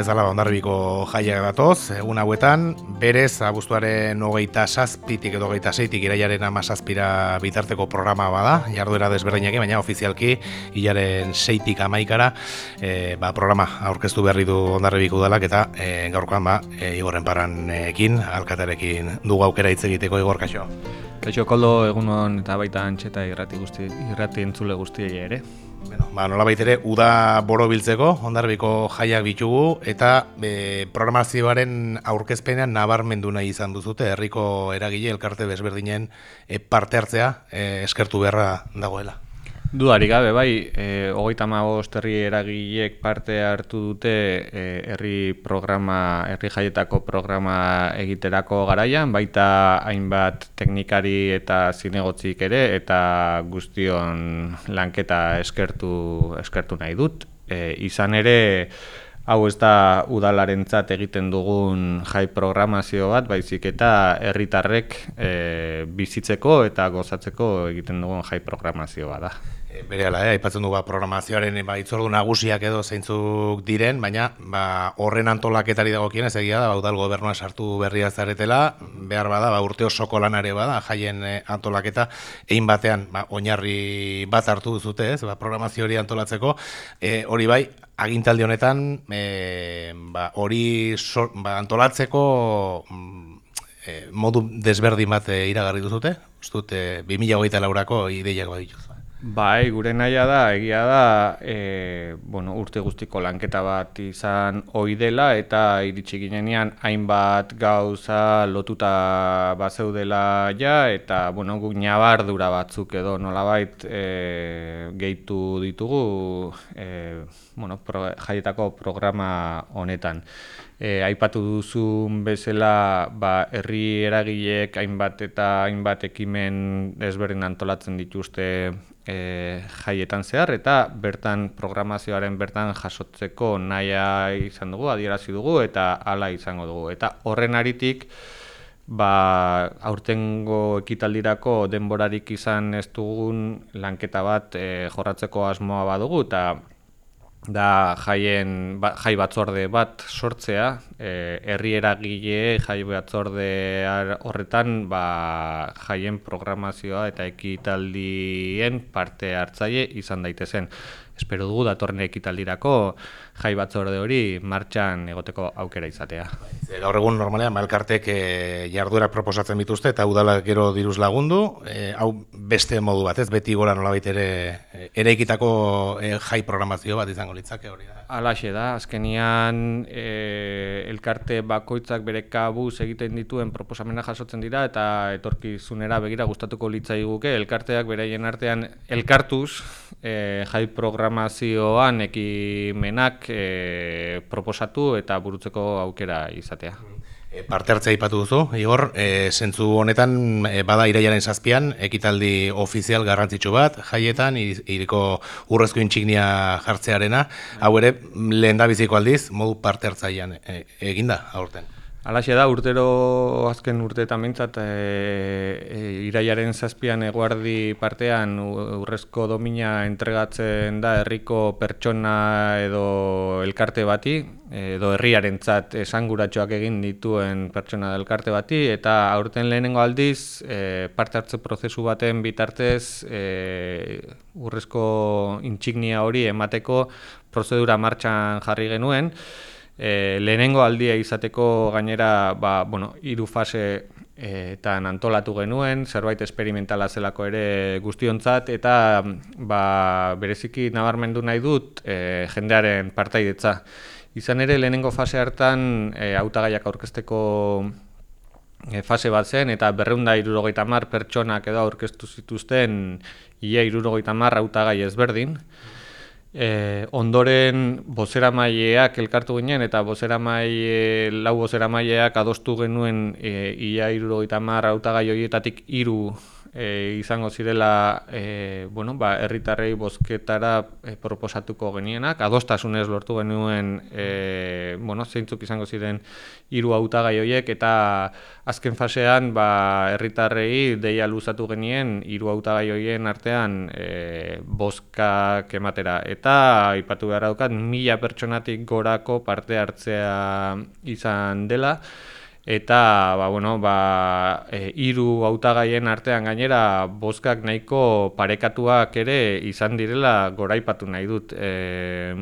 bezala ondarribiko jaiak datoz, egun hauetan, berez, abuztuaren hogeita sazpitik edo hogeita zeitik iraiaren amazazpira bitarteko programa bada, jarduera desberdinak, baina ofizialki, hilaren zeitik amaikara, e, ba, programa aurkeztu berri du ondarribiko udalak, eta e, gaurkoan, ba, e, igorren paran ekin, alkatarekin dugu aukera hitz egiteko igor kaixo. Kaixo, koldo egunon eta baita antxeta irrati, guzti, irrati entzule guztiei ere. Bueno, ba, nola baitere, uda boro biltzeko, ondarbiko jaiak bitugu, eta e, programazioaren aurkezpenean nabarmendu nahi izan duzute, herriko eragile, elkarte bezberdinen e, parte hartzea e, eskertu beharra dagoela. Dudari gabe, bai, e, hogeita herri eragilek parte hartu dute e, herri programa, herri jaietako programa egiterako garaian, baita hainbat teknikari eta zinegotzik ere, eta guztion lanketa eskertu, eskertu nahi dut. E, izan ere, hau ez da udalarentzat egiten dugun jai programazio bat, baizik eta herritarrek e, bizitzeko eta gozatzeko egiten dugun jai programazio bat da. E, bere ala, eh, aipatzen du ba, programazioaren ba, itzordu nagusiak edo zeintzuk diren, baina ba, horren antolaketari dagokien ez egia da, ba, udal gobernua sartu berria zaretela, behar bada, ba, urte osoko lanare bada, jaien e, antolaketa, egin batean, ba, oinarri bat hartu duzute, ez, ba, programazio hori antolatzeko, e, hori bai, agintaldi honetan, e, ba, hori ba, antolatzeko e, modu desberdin bat e, iragarri duzute, ustut, e, 2008 laurako ideiak badituz. Bai, gure naia da, egia da, e, bueno, urte guztiko lanketa bat izan ohi dela eta iritsi ginenean hainbat gauza lotuta bazeudela ja eta bueno, guk nabardura batzuk edo nolabait e, gehitu ditugu e, bueno, pro, jaietako programa honetan. E, aipatu duzun bezala ba, herri eragileek hainbat eta hainbat ekimen ezberdin antolatzen dituzte e, jaietan zehar eta bertan programazioaren bertan jasotzeko naia izan dugu, adierazi dugu eta hala izango dugu. Eta horren aritik, ba, aurtengo ekitaldirako denborarik izan ez dugun lanketa bat e, jorratzeko asmoa badugu eta da jaien ba, jai batzorde bat sortzea, eh herri eragile jai batzorde horretan ba, jaien programazioa eta ekitaldien parte hartzaile izan daitezen. Espero dugu datorren ekitaldirako jai batzorde hori martxan egoteko aukera izatea. Gaur egun normalean malkartek e, jarduera proposatzen dituzte eta udala gero diruz lagundu, e, hau beste modu bat, ez beti gora nolabait ere ekitako e, jai programazio bat izango litzake hori da. Alaxe da, azkenian e, elkarte bakoitzak bere kabuz egiten dituen proposamena jasotzen dira eta etorkizunera begira gustatuko litzai guke, elkarteak beraien artean elkartuz e, jai programazioan ekimenak e, proposatu eta burutzeko aukera izatea. E, parte hartzea ipatu duzu, Igor, e, zentzu honetan e, bada iraiaren zazpian, ekitaldi ofizial garrantzitsu bat, jaietan, iriko urrezko intxignia jartzearena, hau ere, lehen da aldiz, modu parte hartzaian e, eginda, aurten. Alaxe da, urtero azken urteetan mintzat, e, e, iraiaren zazpian eguardi partean urrezko domina entregatzen da herriko pertsona edo elkarte bati, edo herriaren zat esanguratxoak egin dituen pertsona elkarte bati, eta aurten lehenengo aldiz e, parte hartze prozesu baten bitartez e, urrezko intsignia hori emateko prozedura martxan jarri genuen, e, lehenengo aldia izateko gainera ba, bueno, iru fase eta antolatu genuen, zerbait esperimentala zelako ere guztiontzat, eta ba, bereziki nabarmendu nahi dut e, jendearen partaidetza. Izan ere, lehenengo fase hartan e, autagaiak aurkezteko e, fase bat zen, eta berreunda irurogeita mar pertsonak edo aurkeztu zituzten ia irurogeita mar autagai ezberdin. E, ondoren bozera maileak elkartu ginen eta bozera maile, lau bozera maileak adostu genuen e, ia irurogeita mar autagai horietatik hiru e, izango zirela e, bueno, ba, herritarrei bozketara e, proposatuko genienak, adostasunez lortu genuen e, bueno, zeintzuk izango ziren hiru hautagai horiek eta azken fasean ba, herritarrei deia luzatu genien hiru hautagai horien artean e, bozkak ematera. Eta aipatu behar daukat mila pertsonatik gorako parte hartzea izan dela eta ba, bueno, ba, e, iru hautagaien artean gainera bozkak nahiko parekatuak ere izan direla goraipatu nahi dut. E,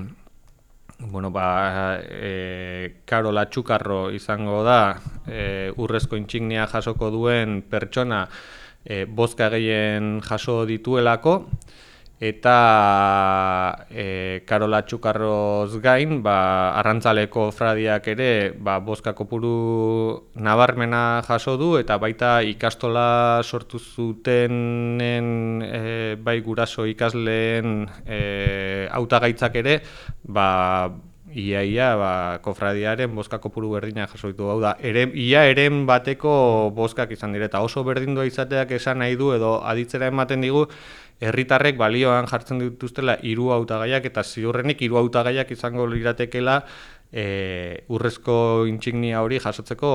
bueno, ba, e, Karola Txukarro izango da e, urrezko intsignia jasoko duen pertsona e, bozka gehien jaso dituelako, eta e, Karola Txukarroz gain, ba, arrantzaleko fradiak ere ba, boska kopuru nabarmena jaso du, eta baita ikastola sortu zutenen e, bai guraso ikasleen e, autagaitzak ere, ba, ia ia ba, kofradiaren boska kopuru berdina jaso ditu. Hau da, ere, ia eren bateko boskak izan direta. Oso berdindua izateak esan nahi du edo aditzera ematen digu, herritarrek balioan jartzen dituztela hiru hautagaiak eta ziurrenik hiru hautagaiak izango liratekela e, urrezko intsignia hori jasotzeko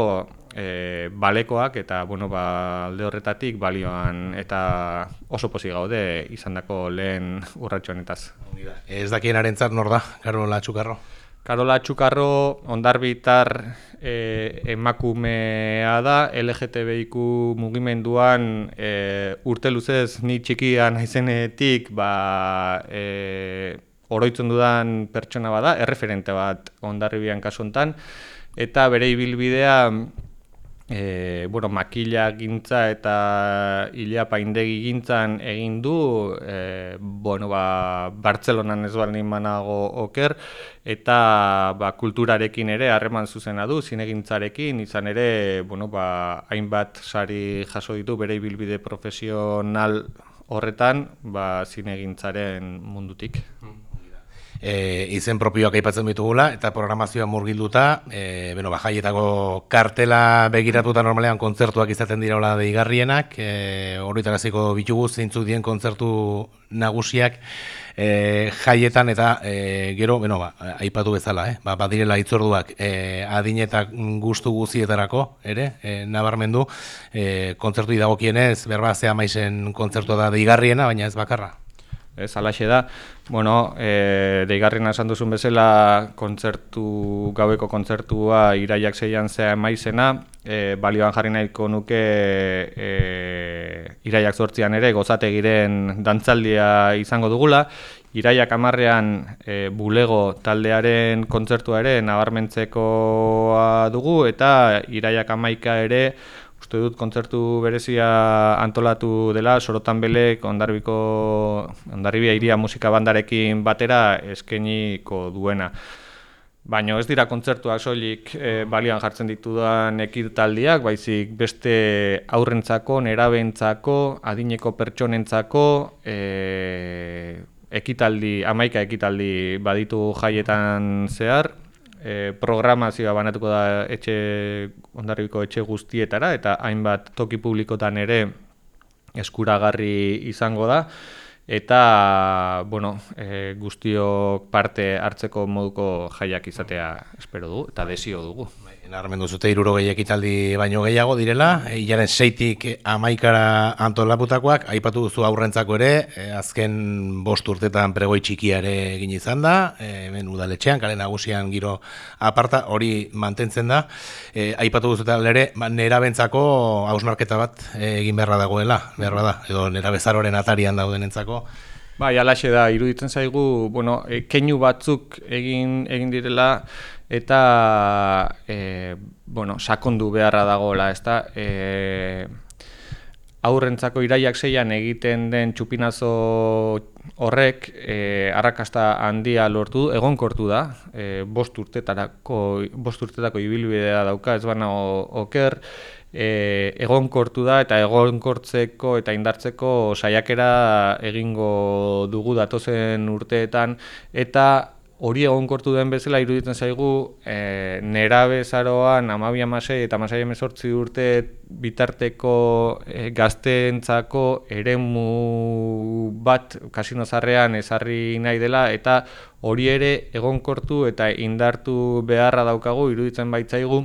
e, balekoak eta bueno, ba, alde horretatik balioan eta oso posi gaude izandako lehen urratxoanetaz. Ez dakien nor da, Karola Txukarro? Karola Txukarro ondarbitar e, emakumea da, LGTBIQ mugimenduan e, urte luzez ni txikia naizenetik ba, e, oroitzen dudan pertsona bada, erreferente bat ondarribian kasontan, eta bere ibilbidea e, bueno, makila gintza eta hilea paindegi gintzan egin du, e, bueno, ba, Bartzelonan ez baldin manago oker, eta ba, kulturarekin ere harreman zuzena du, zinegintzarekin, izan ere, bueno, ba, hainbat sari jaso ditu bere ibilbide profesional horretan, ba, zinegintzaren mundutik. Mm e, izen propioak aipatzen ditugula eta programazioa murgilduta, e, bueno, bajaietako kartela begiratuta normalean kontzertuak izaten dira hola deigarrienak, e, horretaraziko bitugu zeintzuk dien kontzertu nagusiak e, jaietan eta e, gero, bueno, ba, aipatu bezala, eh? ba, badirela itzorduak e, adinetak gustu guzietarako, ere, e, nabarmendu, e, kontzertu idagokienez, berba zea maizen kontzertua da deigarriena, baina ez bakarra. Ez, alaxe da, bueno, e, deigarrina esan duzun bezala kontzertu, gaueko kontzertua iraiak zeian zea maizena, e, balioan jarri nahiko nuke e, iraiak zortzian ere gozate giren dantzaldia izango dugula, iraiak amarrean e, bulego taldearen kontzertua ere nabarmentzekoa dugu, eta iraiak amaika ere uste dut kontzertu berezia antolatu dela, sorotan belek ondarbiko, ondarribia iria musika bandarekin batera eskeniko duena. Baina ez dira kontzertuak soilik e, balian jartzen ditudan ekirtaldiak, baizik beste aurrentzako, nerabentzako, adineko pertsonentzako, e, ekitaldi, amaika ekitaldi baditu jaietan zehar, e, programazioa banatuko da etxe ondarribiko etxe guztietara eta hainbat toki publikotan ere eskuragarri izango da eta bueno, e, guztiok parte hartzeko moduko jaiak izatea espero du eta desio dugu. Narmendu zute iruro gehiak italdi baino gehiago direla, hilaren seitik amaikara antolaputakoak, aipatu duzu aurrentzako ere, e, azken bost urtetan pregoi txikiare egin izan da, e, hemen udaletxean, karen nagusian giro aparta, hori mantentzen da, e, aipatu duzu eta lere, ba, nera bentzako hausnarketa bat egin beharra dagoela, beharra da, edo nera bezaroren atarian dauden entzako. Bai, alaxe da, iruditzen zaigu, bueno, e, keinu batzuk egin egin direla, eta e, bueno, sakondu beharra dagoela, ezta? E, aurrentzako iraiak zeian egiten den txupinazo horrek e, arrakasta handia lortu egonkortu da, e, bost urtetarako, bost urtetako ibilbidea dauka, ez baina oker, e, egonkortu da eta egonkortzeko eta indartzeko saiakera egingo dugu datozen urteetan. Eta hori egonkortu den bezala iruditzen zaigu e, nera bezaroan amabia masei eta masai emezortzi urte bitarteko e, gazteentzako eremu bat kasino zarrean ezarri nahi dela eta hori ere egonkortu eta indartu beharra daukagu iruditzen baitzaigu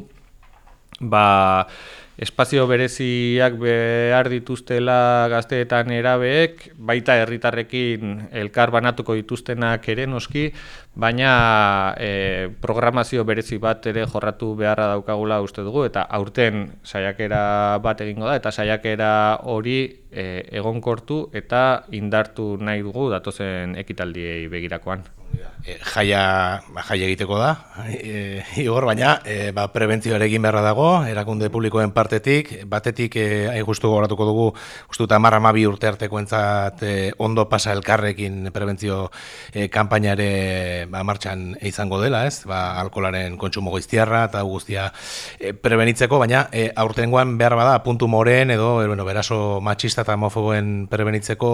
ba espazio bereziak behar dituztela gazteetan erabeek, baita herritarrekin elkar banatuko dituztenak ere noski, baina e, programazio berezi bat ere jorratu beharra daukagula uste dugu, eta aurten saiakera bat egingo da, eta saiakera hori e, egonkortu eta indartu nahi dugu datozen ekitaldiei begirakoan. E, jaia, ba, jaia egiteko da, e, igor, baina e, ba, prebentzioarekin beharra dago, erakunde publikoen partetik, batetik e, ai guztu goratuko dugu, guztu eta marra mabi urte arteko entzat e, ondo pasa elkarrekin prebentzio e, kampainare ba, martxan izango dela, ez? Ba, alkolaren kontsumo goiztiarra eta guztia e, prebenitzeko, baina e, aurtengoan behar bada puntu moren edo e, bueno, beraso matxista eta homofoboen prebenitzeko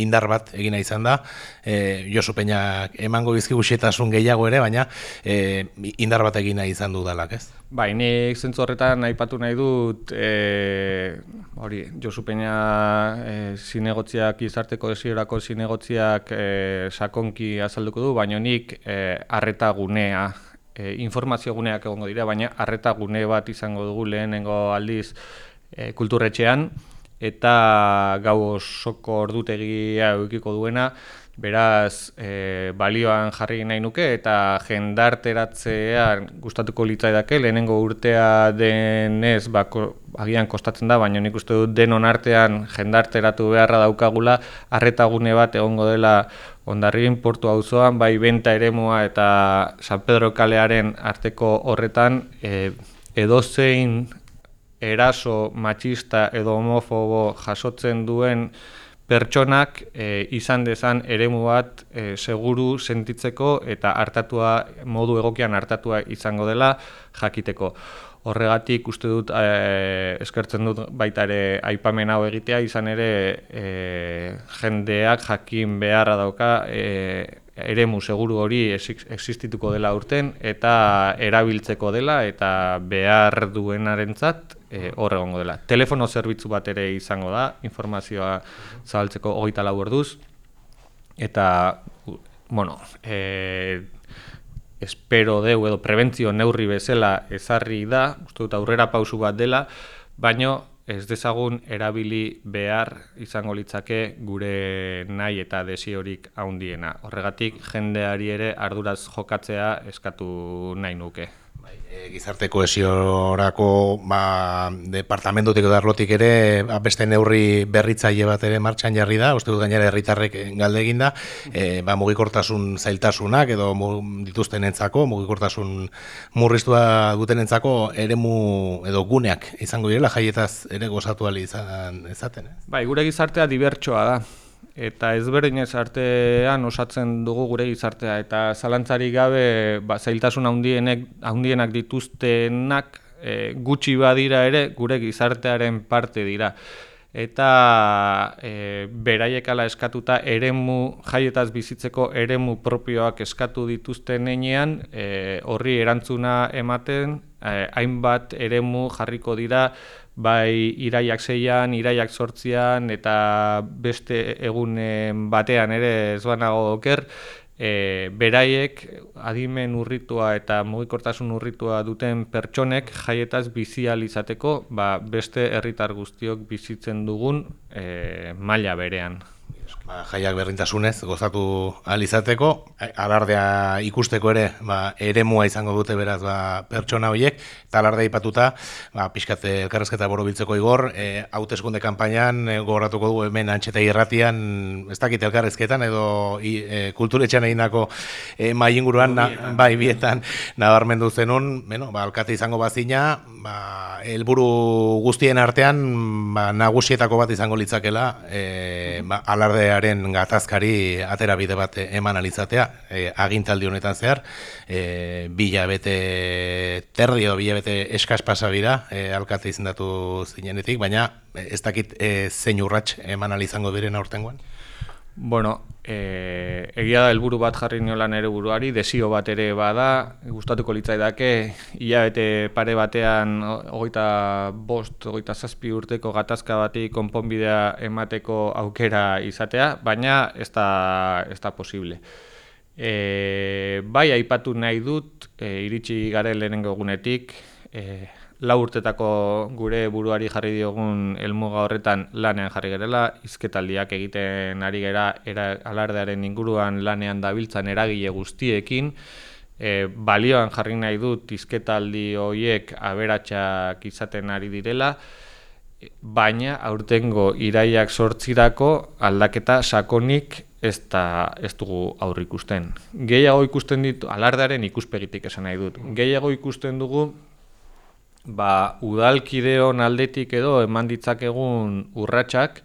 indar bat egina izan da, e, Josu Peñak emango bizkigu xetasun gehiago ere, baina e, indar bat egina izan du dalak, ez? Bai, nik zentzu horretan aipatu nahi dut, e, hori, Josu Peña e, zinegotziak, izarteko desiorako zinegotziak e, sakonki azalduko du, baina nik e, arreta gunea, e, informazio guneak egongo dira, baina arreta gune bat izango dugu lehenengo aldiz e, kulturretxean, eta gau osoko ordutegia eukiko duena, Beraz, e, balioan jarri nahi nuke eta jendarteratzea gustatuko litzaidake lehenengo urtea denez bako, agian kostatzen da, baina nik uste dut denon artean jendarteratu beharra daukagula arretagune bat egongo dela ondarrien portu auzoan bai benta eremua eta San Pedro kalearen arteko horretan e, edozein eraso machista edo homofobo jasotzen duen pertsonak e, izan dezan eremu bat e, seguru sentitzeko eta hartatua modu egokian hartatua izango dela jakiteko. Horregatik uste dut e, eskertzen dut baita ere aipamen hau egitea izan ere e, jendeak jakin beharra dauka e, eremu seguru hori existituko dela urten eta erabiltzeko dela eta behar duenarentzat e, hor egongo dela. Telefono zerbitzu bat ere izango da, informazioa zabaltzeko hogeita lau orduz, eta, bueno, e, espero deu edo prebentzio neurri bezala ezarri da, uste dut aurrera pausu bat dela, baino ez dezagun erabili behar izango litzake gure nahi eta desiorik haundiena. Horregatik jendeari ere arduraz jokatzea eskatu nahi nuke. E, gizarte koesiorako ba, departamentutik edo arlotik ere ba, beste neurri berritzaile bat ere martxan jarri da, uste dut gainera herritarrek galde eginda, e, ba, mugikortasun zailtasunak edo dituzten entzako, mugikortasun murriztua duten entzako eremu edo guneak izango direla jaietaz ere gozatu ali izan ezaten. Eh? Bai, gure gizartea dibertsoa da eta ezberdinez artean osatzen dugu gure gizartea eta zalantzari gabe ba, zailtasun handienek handienak dituztenak e, gutxi badira ere gure gizartearen parte dira. Eta e, beraiek ala eskatuta eremu jaietaz bizitzeko eremu propioak eskatu dituzten enean e, horri erantzuna ematen e, hainbat eremu jarriko dira bai iraiak zeian, iraiak sortzian, eta beste egunen batean ere ez banago oker, e, beraiek adimen urritua eta mugikortasun urritua duten pertsonek jaietaz bizializateko ba, beste herritar guztiok bizitzen dugun e, maila berean ba, jaiak berrintasunez gozatu ahal izateko, alardea ikusteko ere, ba, eremua izango dute beraz ba, pertsona horiek, eta alardea ipatuta, ba, pixkat elkarrezketa borobiltzeko igor, e, hauteskunde kanpainan e, gogoratuko du hemen antxeta irratian, ez dakit elkarrezketan, edo i, e, kulturetxean egin dako e, inguruan, na, bai bietan, nabarmendu zenun, bueno, ba, alkate izango bazina, ba, helburu guztien artean, ba, nagusietako bat izango litzakela, e, ba, alardea Euskararen gatazkari atera bide bat eman alizatea, e, agintaldi honetan zehar, e, bila bete terdi o bila eskaz pasabida, e, alkate izendatu zinenetik, baina ez dakit e, zein urrats eman alizango diren aurtengoan? Bueno, e, egia da helburu bat jarri niolan ere buruari, desio bat ere bada, gustatuko litzaidake, hilabete pare batean hogeita bost, hogeita zazpi urteko gatazka bati konponbidea emateko aukera izatea, baina ez da, ez da posible. E, bai, aipatu nahi dut, e, iritsi garen lehenengo egunetik, e, lau urtetako gure buruari jarri diogun elmuga horretan lanean jarri gerela, izketaldiak egiten ari gera era, alardearen inguruan lanean dabiltzan eragile guztiekin, e, balioan jarri nahi dut izketaldi horiek aberatsak izaten ari direla, baina aurtengo iraiak sortzirako aldaketa sakonik ez, da, ez dugu aurrikusten. Gehiago ikusten ditu, alardearen ikuspegitik esan nahi dut, gehiago ikusten dugu ba, udalkideon aldetik edo eman ditzakegun urratsak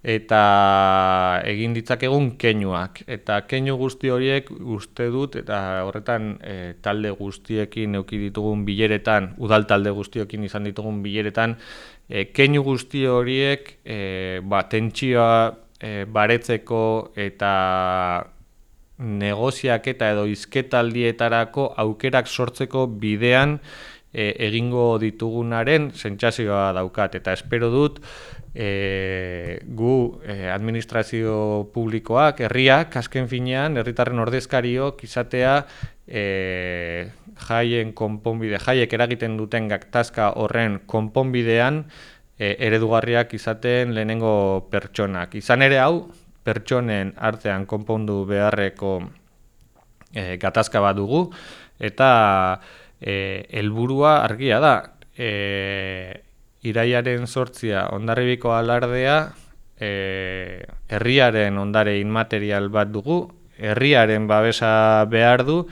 eta egin ditzakegun keinuak. Eta keinu guzti horiek uste dut, eta horretan e, talde guztiekin euki ditugun bileretan, udal talde guztiekin izan ditugun bileretan, e, keinu guzti horiek e, ba, tentsioa e, baretzeko eta negoziak eta edo izketaldietarako aukerak sortzeko bidean e, egingo ditugunaren sentsazioa daukat eta espero dut e, gu e, administrazio publikoak, herriak, azken finean, herritarren ordezkariok izatea e, jaien konponbide, jaiek eragiten duten gaktazka horren konponbidean e, eredugarriak izaten lehenengo pertsonak. Izan ere hau, pertsonen artean konpondu beharreko e, gatazka bat dugu, eta e, elburua argia da. E, iraiaren sortzia ondarribiko alardea e, herriaren ondare inmaterial bat dugu, herriaren babesa behar du,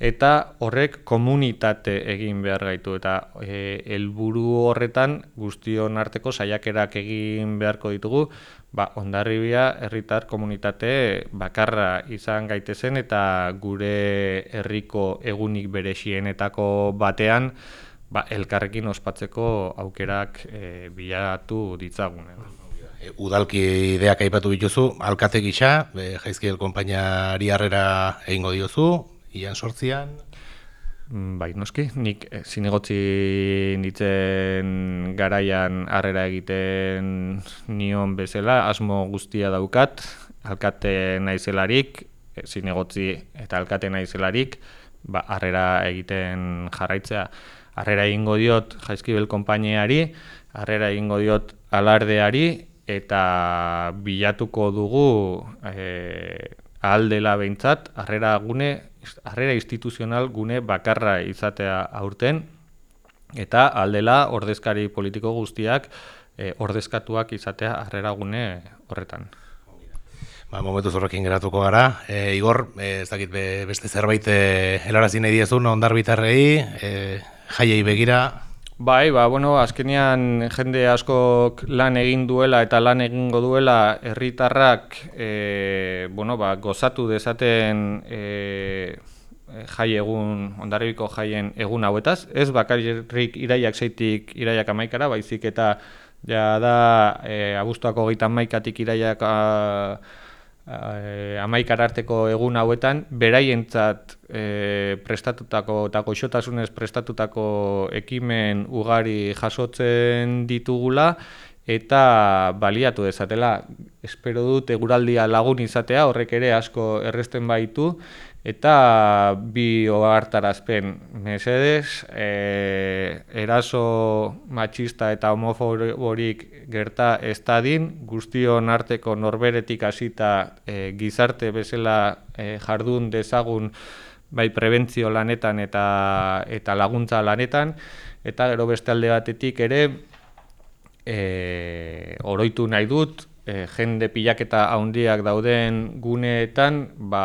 eta horrek komunitate egin behar gaitu. Eta e, helburu horretan guztion arteko saiakerak egin beharko ditugu, ba, ondarribia herritar komunitate bakarra izan gaitezen eta gure herriko egunik berexienetako batean ba, elkarrekin ospatzeko aukerak e, bilatu ditzagun. E, udalki ideak aipatu bituzu, alkate gisa, e, jaizkiel konpainari harrera egingo diozu, ian sortzian... Mm, bai, noski, nik e, zinegotzi nitzen garaian harrera egiten nion bezala, asmo guztia daukat, alkate naizelarik, e, zinegotzi eta alkate naizelarik, ba, harrera egiten jarraitzea. Harrera egingo diot jaizkibel konpaineari, harrera egingo diot alardeari, eta bilatuko dugu e, ahaldela behintzat, harrera gune harrera instituzional gune bakarra izatea aurten, eta aldela ordezkari politiko guztiak e, ordezkatuak izatea harrera gune horretan. Ba, momentu zorrekin geratuko gara. E, Igor, e, ez dakit beste zerbait helarazi nahi diezun ondarbitarrei, e, jaiei begira, Bai, ba, bueno, azkenean jende askok lan egin duela eta lan egingo duela herritarrak e, bueno, ba, gozatu dezaten e, jai egun, ondarribiko jaien egun hauetaz. Ez bakarrik iraiak zeitik iraiak amaikara, baizik eta ja da e, abuztuako gaitan maikatik iraiak eh, amaikar arteko egun hauetan, beraientzat eh, prestatutako eta goxotasunez prestatutako ekimen ugari jasotzen ditugula, eta baliatu dezatela. Espero dut eguraldia lagun izatea, horrek ere asko erresten baitu, Eta bi ohartarazpen mesedez, e, eraso matxista eta homofoborik gerta ez dadin, guztion arteko norberetik hasita e, gizarte bezala e, jardun dezagun bai prebentzio lanetan eta, eta laguntza lanetan, eta gero beste alde batetik ere e, oroitu nahi dut, e, jende pilaketa handiak dauden guneetan, ba,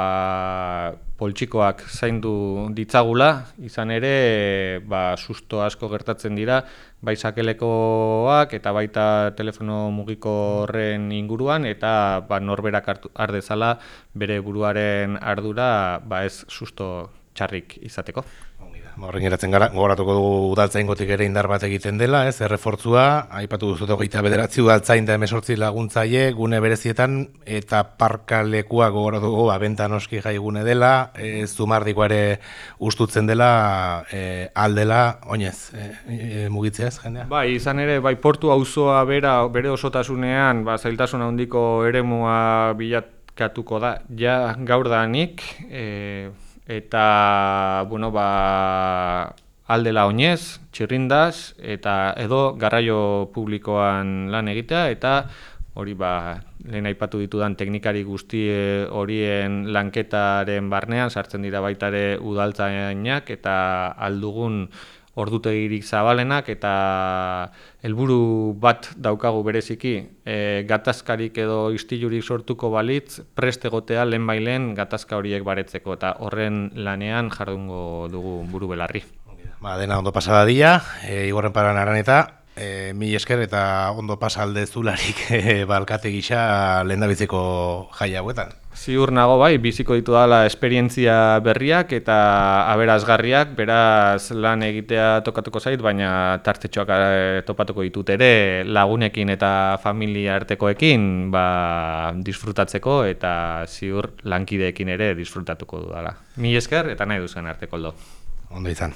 poltsikoak zaindu ditzagula, izan ere, ba, susto asko gertatzen dira, bai sakelekoak eta baita telefono mugiko horren inguruan, eta ba, norberak ardezala bere buruaren ardura ba, ez susto txarrik izateko. Horren geratzen gara, gogoratuko dugu udaltzain gotik ere indar bat egiten dela, ez, errefortzua, aipatu duzut hogeita bederatzi udaltzain da emesortzi laguntzaile, gune berezietan, eta parkalekua gogoratu dugu, abentan oski jaigune dela, e, zumardiko ere ustutzen dela, e, aldela, oinez, e, e, mugitzeaz, jendea? Bai, izan ere, bai portu auzoa bera, bere osotasunean, ba, zailtasun handiko eremua bilatkatuko da, ja gaur da nik, e, eta bueno, ba, aldela oinez, txirrindaz, eta edo garraio publikoan lan egitea, eta hori ba, lehen aipatu ditudan teknikari guzti horien lanketaren barnean, sartzen dira baitare udaltzainak, eta aldugun ordutegirik zabalenak eta helburu bat daukagu bereziki e, gatazkarik edo istilurik sortuko balitz preste egotea lehen bailen gatazka horiek baretzeko eta horren lanean jardungo dugu buru belarri. Ba, dena ondo pasada dia, e, igorren paran aran eta e, mi esker eta ondo pasalde zularik e, balkate gisa lehen jai hauetan. Ziur nago bai, biziko ditu dala esperientzia berriak eta aberazgarriak, beraz lan egitea tokatuko zait, baina tartetxoak eh, topatuko ditut ere lagunekin eta familia artekoekin ba, disfrutatzeko eta ziur lankideekin ere disfrutatuko dudala. Mi esker eta nahi duzen arteko Ondo izan.